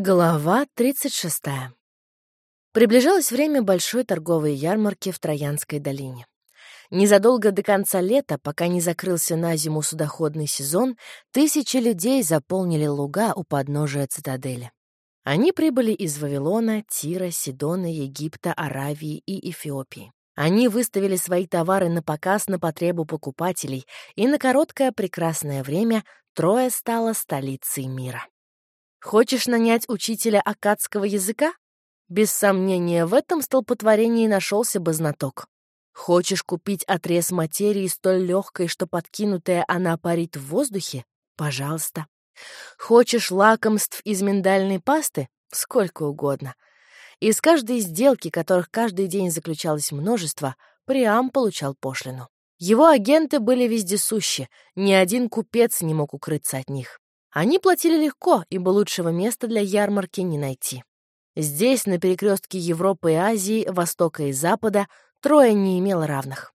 Глава 36. Приближалось время большой торговой ярмарки в Троянской долине. Незадолго до конца лета, пока не закрылся на зиму судоходный сезон, тысячи людей заполнили луга у подножия цитадели. Они прибыли из Вавилона, Тира, Сидона, Египта, Аравии и Эфиопии. Они выставили свои товары на показ на потребу покупателей, и на короткое прекрасное время Троя стала столицей мира. Хочешь нанять учителя акадского языка? Без сомнения, в этом столпотворении нашелся бы знаток. Хочешь купить отрез материи столь легкой, что подкинутая она парит в воздухе? Пожалуйста. Хочешь лакомств из миндальной пасты? Сколько угодно. Из каждой сделки, которых каждый день заключалось множество, Приам получал пошлину. Его агенты были вездесущи, ни один купец не мог укрыться от них. Они платили легко, ибо лучшего места для ярмарки не найти. Здесь, на перекрестке Европы и Азии, Востока и Запада, трое не имело равных.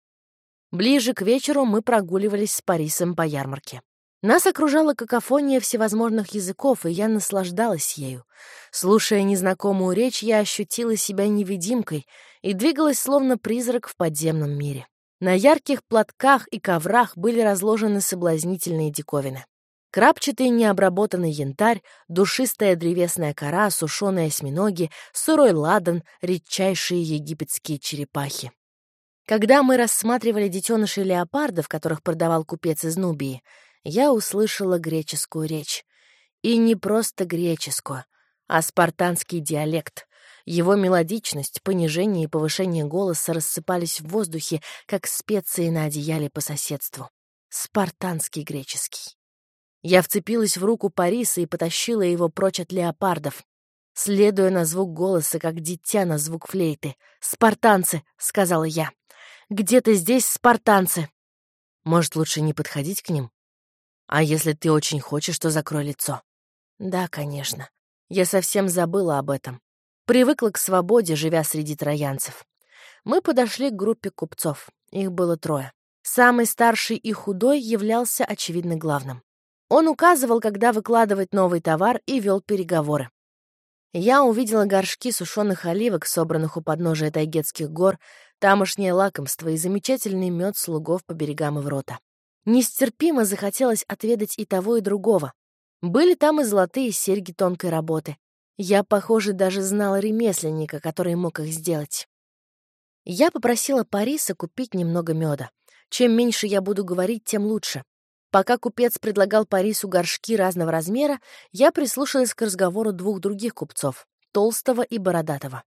Ближе к вечеру мы прогуливались с Парисом по ярмарке. Нас окружала какофония всевозможных языков, и я наслаждалась ею. Слушая незнакомую речь, я ощутила себя невидимкой и двигалась словно призрак в подземном мире. На ярких платках и коврах были разложены соблазнительные диковины. Крапчатый необработанный янтарь, душистая древесная кора, сушеные осьминоги, сырой ладан, редчайшие египетские черепахи. Когда мы рассматривали детенышей леопардов, которых продавал купец из Нубии, я услышала греческую речь. И не просто греческую, а спартанский диалект. Его мелодичность, понижение и повышение голоса рассыпались в воздухе, как специи на одеяле по соседству. Спартанский греческий. Я вцепилась в руку Париса и потащила его прочь от леопардов, следуя на звук голоса, как дитя на звук флейты. «Спартанцы!» — сказала я. «Где-то здесь спартанцы!» «Может, лучше не подходить к ним? А если ты очень хочешь, то закрой лицо». «Да, конечно. Я совсем забыла об этом. Привыкла к свободе, живя среди троянцев. Мы подошли к группе купцов. Их было трое. Самый старший и худой являлся, очевидно, главным. Он указывал, когда выкладывать новый товар, и вел переговоры. Я увидела горшки сушеных оливок, собранных у подножия Тайгетских гор, тамошнее лакомство и замечательный мед слугов по берегам Эврота. Нестерпимо захотелось отведать и того, и другого. Были там и золотые серьги тонкой работы. Я, похоже, даже знала ремесленника, который мог их сделать. Я попросила Париса купить немного меда. Чем меньше я буду говорить, тем лучше. Пока купец предлагал Парису горшки разного размера, я прислушалась к разговору двух других купцов — Толстого и Бородатого.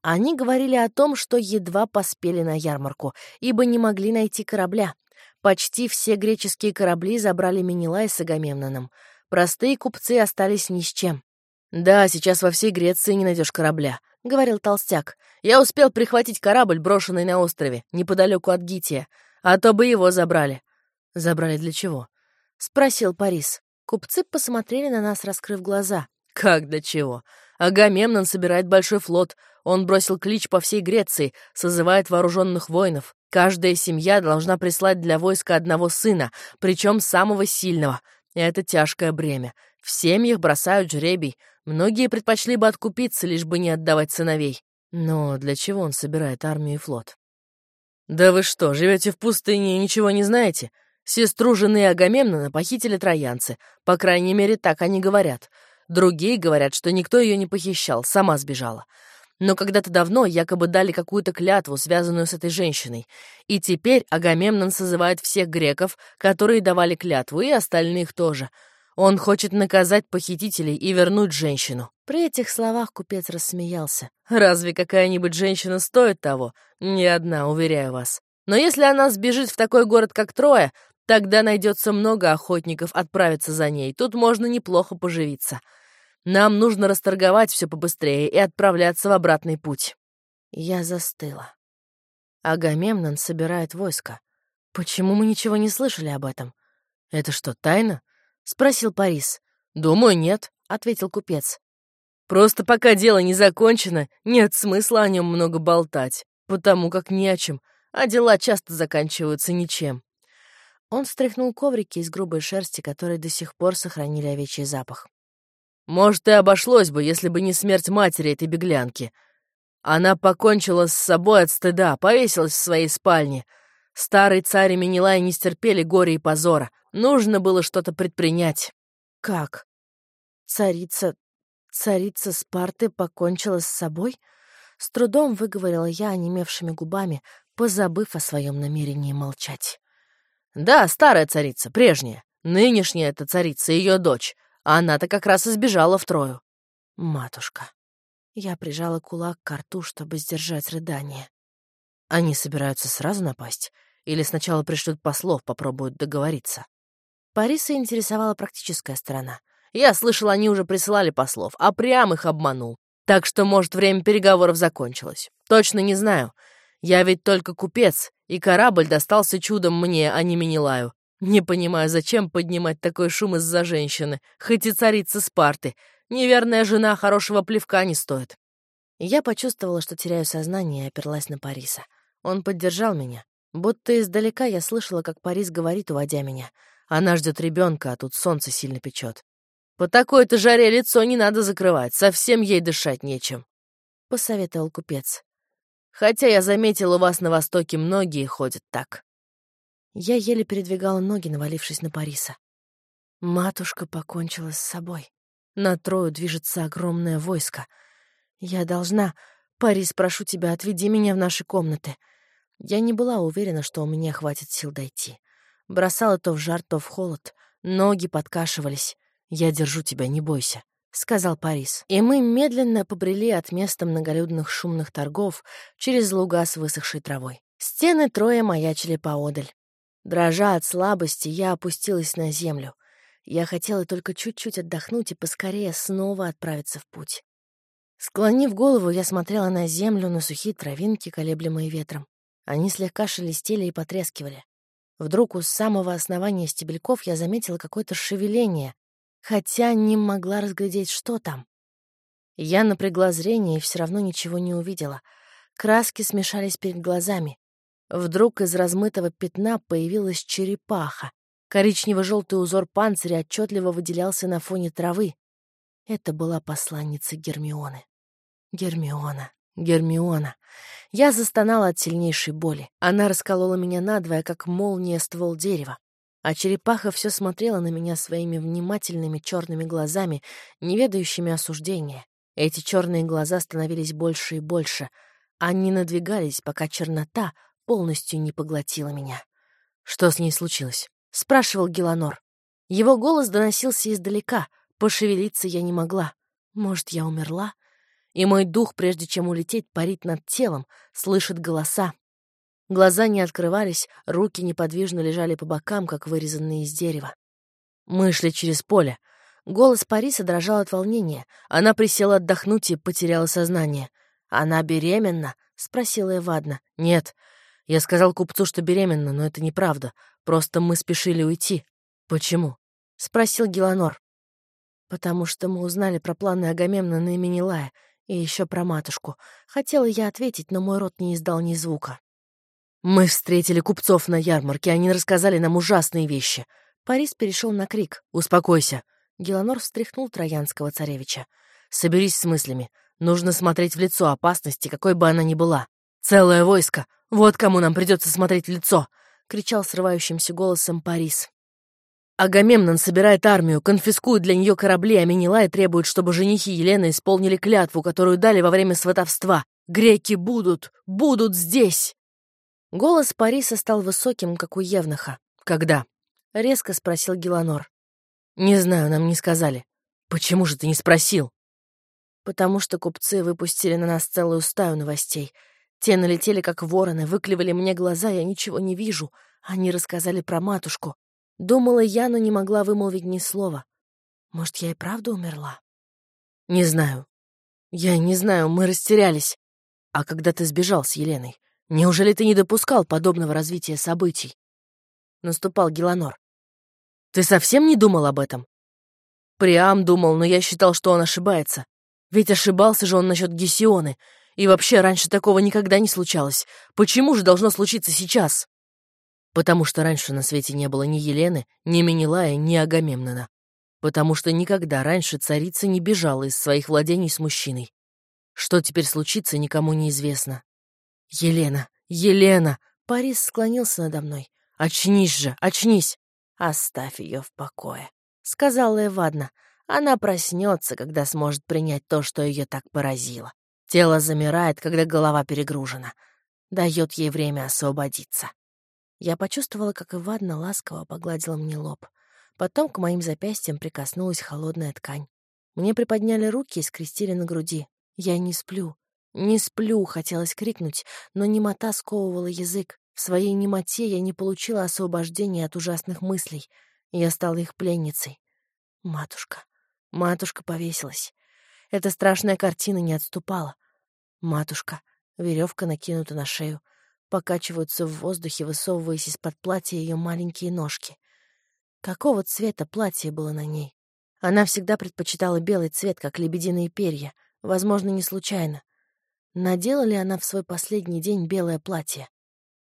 Они говорили о том, что едва поспели на ярмарку, ибо не могли найти корабля. Почти все греческие корабли забрали Менелай с Агамемноном. Простые купцы остались ни с чем. «Да, сейчас во всей Греции не найдешь корабля», — говорил Толстяк. «Я успел прихватить корабль, брошенный на острове, неподалеку от Гития, а то бы его забрали. «Забрали для чего?» — спросил Парис. Купцы посмотрели на нас, раскрыв глаза. «Как для чего? Агамемнон собирает большой флот. Он бросил клич по всей Греции, созывает вооруженных воинов. Каждая семья должна прислать для войска одного сына, причем самого сильного. Это тяжкое бремя. В семьях бросают жребий. Многие предпочли бы откупиться, лишь бы не отдавать сыновей. Но для чего он собирает армию и флот? «Да вы что, живете в пустыне и ничего не знаете?» Сестру жены Агамемнона похитили троянцы. По крайней мере, так они говорят. Другие говорят, что никто ее не похищал, сама сбежала. Но когда-то давно якобы дали какую-то клятву, связанную с этой женщиной. И теперь Агамемнон созывает всех греков, которые давали клятву, и остальных тоже. Он хочет наказать похитителей и вернуть женщину. При этих словах купец рассмеялся. «Разве какая-нибудь женщина стоит того? Ни одна, уверяю вас. Но если она сбежит в такой город, как Троя, Тогда найдется много охотников отправиться за ней. Тут можно неплохо поживиться. Нам нужно расторговать все побыстрее и отправляться в обратный путь. Я застыла. Агамемнон собирает войско. Почему мы ничего не слышали об этом? Это что, тайна? Спросил Парис. Думаю, нет, ответил купец. Просто пока дело не закончено, нет смысла о нем много болтать, потому как не о чем, а дела часто заканчиваются ничем. Он встряхнул коврики из грубой шерсти, которые до сих пор сохранили овечий запах. Может, и обошлось бы, если бы не смерть матери этой беглянки. Она покончила с собой от стыда, повесилась в своей спальне. Старый царь и Менелай не стерпели горя и позора. Нужно было что-то предпринять. Как? Царица... Царица Спарты покончила с собой? С трудом выговорила я онемевшими губами, позабыв о своем намерении молчать. Да, старая царица, прежняя. Нынешняя эта царица, ее дочь. А она-то как раз избежала втрою. Матушка. Я прижала кулак к рту, чтобы сдержать рыдание. Они собираются сразу напасть? Или сначала пришлют послов, попробуют договориться? Париса интересовала практическая сторона. Я слышал, они уже присылали послов, а прям их обманул. Так что, может, время переговоров закончилось. Точно не знаю. Я ведь только купец, и корабль достался чудом мне, а не Менелаю. Не понимаю, зачем поднимать такой шум из-за женщины, хоть и царица Спарты. Неверная жена хорошего плевка не стоит. Я почувствовала, что теряю сознание, и оперлась на Париса. Он поддержал меня. Будто издалека я слышала, как Парис говорит, уводя меня. Она ждет ребенка, а тут солнце сильно печет. По такой-то жаре лицо не надо закрывать, совсем ей дышать нечем. Посоветовал купец. Хотя я заметил, у вас на Востоке многие ходят так. Я еле передвигала ноги, навалившись на Париса. Матушка покончила с собой. На Трою движется огромное войско. Я должна... Парис, прошу тебя, отведи меня в наши комнаты. Я не была уверена, что у меня хватит сил дойти. Бросала то в жар, то в холод. Ноги подкашивались. «Я держу тебя, не бойся», — сказал Парис. И мы медленно побрели от места многолюдных шумных торгов через луга с высохшей травой. Стены Троя маячили поодаль. Дрожа от слабости, я опустилась на землю. Я хотела только чуть-чуть отдохнуть и поскорее снова отправиться в путь. Склонив голову, я смотрела на землю, на сухие травинки, колеблемые ветром. Они слегка шелестели и потрескивали. Вдруг у самого основания стебельков я заметила какое-то шевеление, хотя не могла разглядеть, что там. Я напрягла зрение и все равно ничего не увидела. Краски смешались перед глазами. Вдруг из размытого пятна появилась черепаха. Коричнево-желтый узор панциря отчетливо выделялся на фоне травы. Это была посланница Гермионы. Гермиона, Гермиона. Я застонала от сильнейшей боли. Она расколола меня надвое, как молния ствол дерева. А черепаха все смотрела на меня своими внимательными черными глазами, не ведающими осуждения. Эти черные глаза становились больше и больше. Они надвигались, пока чернота полностью не поглотила меня. «Что с ней случилось?» — спрашивал Геланор. Его голос доносился издалека, пошевелиться я не могла. Может, я умерла? И мой дух, прежде чем улететь, парит над телом, слышит голоса. Глаза не открывались, руки неподвижно лежали по бокам, как вырезанные из дерева. Мы шли через поле. Голос Париса дрожал от волнения. Она присела отдохнуть и потеряла сознание. «Она беременна?» — спросила Эвадна. «Нет, я сказал купцу, что беременна, но это неправда. Просто мы спешили уйти. Почему? Спросил Геланор. Потому что мы узнали про планы Агамемнона и Менелая, и еще про матушку. Хотела я ответить, но мой рот не издал ни звука. Мы встретили купцов на ярмарке, они рассказали нам ужасные вещи. Парис перешел на крик. «Успокойся!» Геланор встряхнул троянского царевича. «Соберись с мыслями. Нужно смотреть в лицо опасности, какой бы она ни была. Целое войско. Вот кому нам придется смотреть в лицо!» — кричал срывающимся голосом Парис. Агамемнон собирает армию, конфискует для нее корабли, а Менелай требует, чтобы женихи Елены исполнили клятву, которую дали во время сватовства. Греки будут, будут здесь!» Голос Париса стал высоким, как у Евнаха. «Когда?» — резко спросил Геланор. «Не знаю, нам не сказали. Почему же ты не спросил?» «Потому что купцы выпустили на нас целую стаю новостей. Те налетели, как вороны, выклевали мне глаза, я ничего не вижу. Они рассказали про матушку. Думала я, но не могла вымолвить ни слова. Может, я и правда умерла? Не знаю. Я не знаю, мы растерялись. А когда ты сбежал с Еленой, неужели ты не допускал подобного развития событий? Наступал Геланор. Ты совсем не думал об этом? Приам думал, но я считал, что он ошибается. Ведь ошибался же он насчет Гесионы — и вообще, раньше такого никогда не случалось. Почему же должно случиться сейчас? Потому что раньше на свете не было ни Елены, ни Менелая, ни Агамемнона. потому что никогда раньше царица не бежала из своих владений с мужчиной. Что теперь случится, никому не известно. «Елена! Елена!» Парис склонился надо мной. «Очнись же! Очнись!» «Оставь ее в покое», — сказала Эвадна. «Она проснется, когда сможет принять то, что ее так поразило. Тело замирает, когда голова перегружена. Дает ей время освободиться». Я почувствовала, как Ивадна ласково погладила мне лоб. Потом к моим запястьям прикоснулась холодная ткань. Мне приподняли руки и скрестили на груди. Я не сплю. Не сплю, хотелось крикнуть, но немота сковывала язык. В своей немоте я не получила освобождения от ужасных мыслей. Я стала их пленницей. Матушка. Матушка повесилась. Эта страшная картина не отступала. Матушка. Веревка накинута на шею. Покачиваются в воздухе, высовываясь из-под платья ее маленькие ножки. Какого цвета платье было на ней? Она всегда предпочитала белый цвет, как лебединые перья. Возможно, не случайно. Надела ли она в свой последний день белое платье?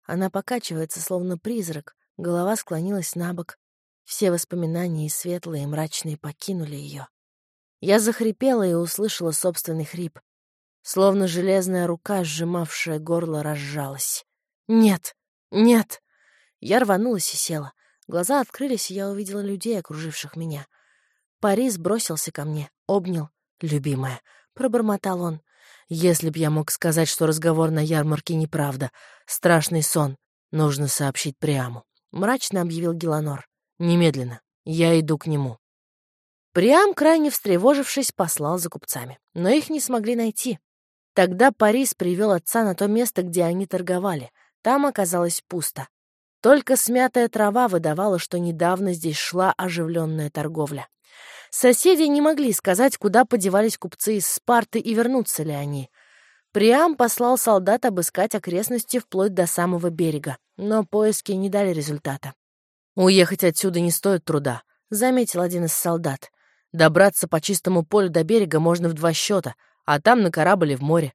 Она покачивается, словно призрак, голова склонилась на бок. Все воспоминания и светлые, и мрачные покинули ее. Я захрипела и услышала собственный хрип. Словно железная рука, сжимавшая горло, разжалась. «Нет! Нет!» Я рванулась и села. Глаза открылись, и я увидела людей, окруживших меня. Парис бросился ко мне, обнял. «Любимая», — пробормотал он. «Если б я мог сказать, что разговор на ярмарке неправда. Страшный сон. Нужно сообщить Приаму», — мрачно объявил Геланор. «Немедленно. Я иду к нему». Приам, крайне встревожившись, послал за купцами. Но их не смогли найти. Тогда Парис привел отца на то место, где они торговали. Там оказалось пусто. Только смятая трава выдавала, что недавно здесь шла оживленная торговля. Соседи не могли сказать, куда подевались купцы из Спарты и вернутся ли они. Приам послал солдат обыскать окрестности вплоть до самого берега, но поиски не дали результата. «Уехать отсюда не стоит труда», — заметил один из солдат. «Добраться по чистому полю до берега можно в два счета, а там на корабле в море.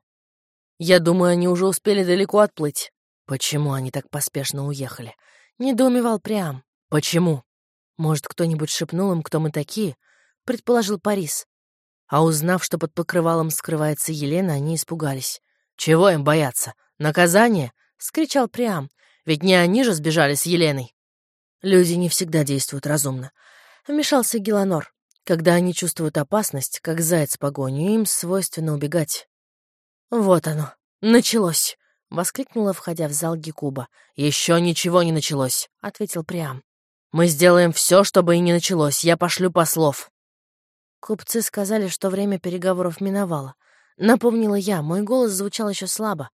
Я думаю, они уже успели далеко отплыть. Почему они так поспешно уехали? Недоумевал Приам. Почему? Может, кто-нибудь шепнул им, кто мы такие? Предположил Парис. А узнав, что под покрывалом скрывается Елена, они испугались. «Чего им бояться? Наказание?» — скричал Приам. «Ведь не они же сбежали с Еленой». «Люди не всегда действуют разумно», — вмешался Геланор. «Когда они чувствуют опасность, как заяц погоню, им свойственно убегать». «Вот оно, началось!» — воскликнула, входя в зал Гекуба. «Еще ничего не началось», — ответил Приам. «Мы сделаем все, чтобы и не началось. Я пошлю послов». Купцы сказали, что время переговоров миновало. Напомнила я, мой голос звучал еще слабо.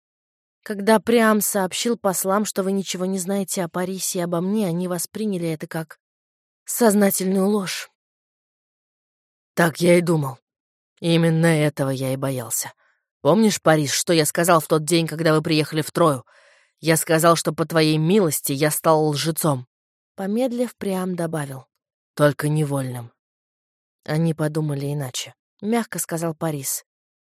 Когда Приам сообщил послам, что вы ничего не знаете о Парисе и обо мне, они восприняли это как сознательную ложь. Так я и думал. Именно этого я и боялся. Помнишь, Париж, что я сказал в тот день, когда вы приехали в Трою? Я сказал, что по твоей милости я стал лжецом. Помедлив, Приам добавил. Только невольным. Они подумали иначе. Мягко сказал Парис.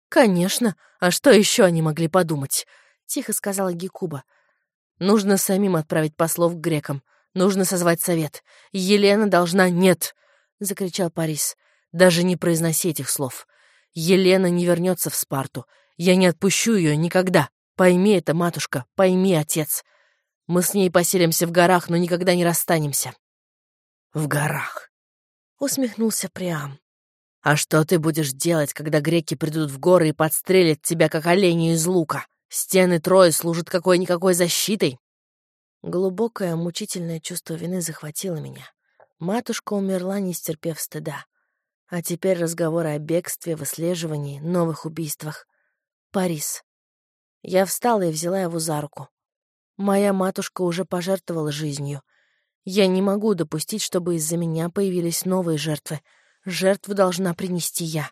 «Конечно. А что еще они могли подумать?» Тихо сказала Гекуба. «Нужно самим отправить послов к грекам. Нужно созвать совет. Елена должна... Нет!» — закричал Парис. «Даже не произноси этих слов. Елена не вернется в Спарту. Я не отпущу ее никогда. Пойми это, матушка, пойми, отец. Мы с ней поселимся в горах, но никогда не расстанемся. В горах. Усмехнулся Приам. А что ты будешь делать, когда греки придут в горы и подстрелят тебя, как оленя из лука? Стены Трои служат какой-никакой защитой. Глубокое, мучительное чувство вины захватило меня. Матушка умерла, не стерпев стыда. А теперь разговоры о бегстве, выслеживании, новых убийствах. Парис. Я встала и взяла его за руку. Моя матушка уже пожертвовала жизнью. Я не могу допустить, чтобы из-за меня появились новые жертвы. Жертву должна принести я.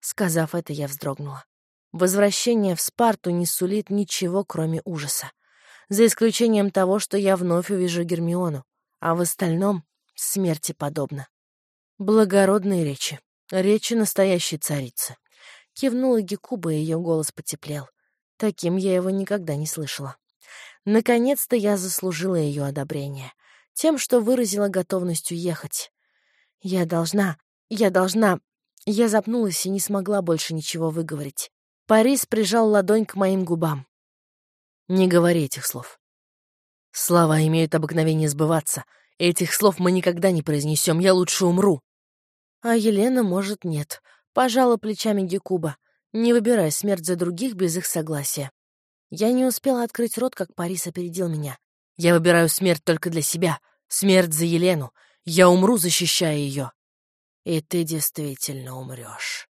Сказав это, я вздрогнула. Возвращение в Спарту не сулит ничего, кроме ужаса. За исключением того, что я вновь увижу Гермиону. А в остальном смерти подобно. Благородные речи. Речи настоящей царицы. Кивнула Гекуба, и ее голос потеплел. Таким я его никогда не слышала. Наконец-то я заслужила ее одобрение. Тем, что выразила готовность уехать. Я должна, Я должна... Я запнулась и не смогла больше ничего выговорить. Парис прижал ладонь к моим губам. Не говори этих слов. Слова имеют обыкновение сбываться. Этих слов мы никогда не произнесем. Я лучше умру. А Елена, может, нет. Пожала плечами Гекуба. Не выбирай смерть за других без их согласия. Я не успела открыть рот, как Парис опередил меня. Я выбираю смерть только для себя. Смерть за Елену. Я умру, защищая ее. И ты действительно умрешь,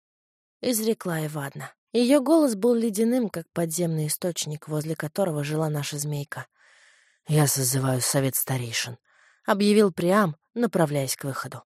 изрекла Ивадна. Ее голос был ледяным, как подземный источник, возле которого жила наша змейка. «Я созываю совет старейшин», — объявил Приам, направляясь к выходу.